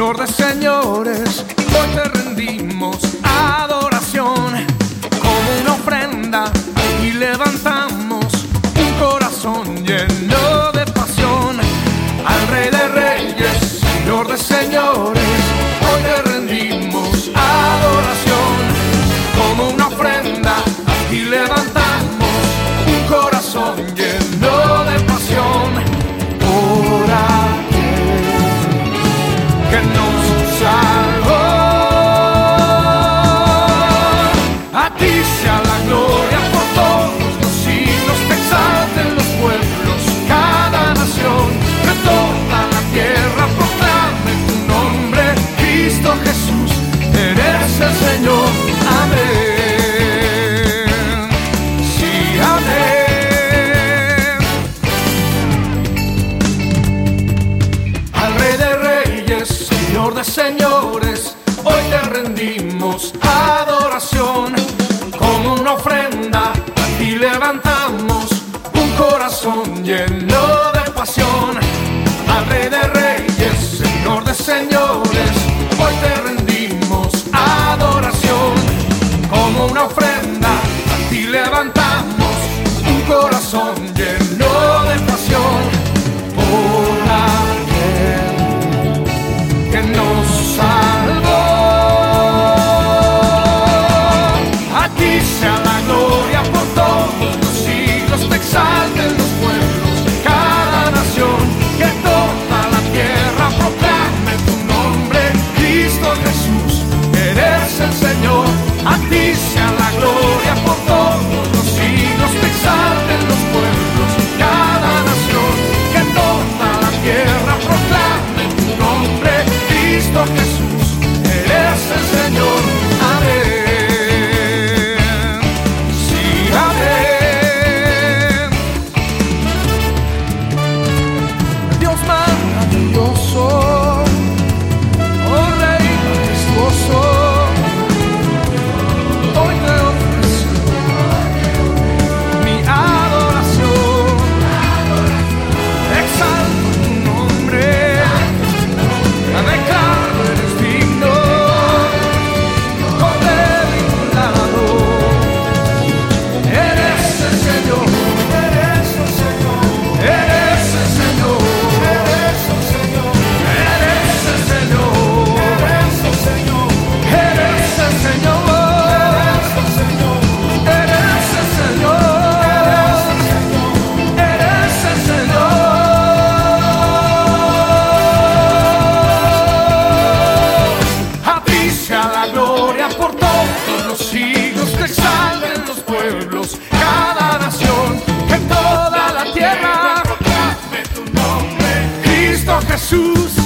Señor de señores, hoy te rendimos adoración. Como una ofrenda y levantamos un corazón lleno de pasión. Al Rey de Reyes, Señor señores, hoy te rendimos señores, hoy te rendimos adoración. Como una ofrenda, a ti levantamos un corazón lleno de pasión. al rey de reyes, Señor de señores. toques Jesus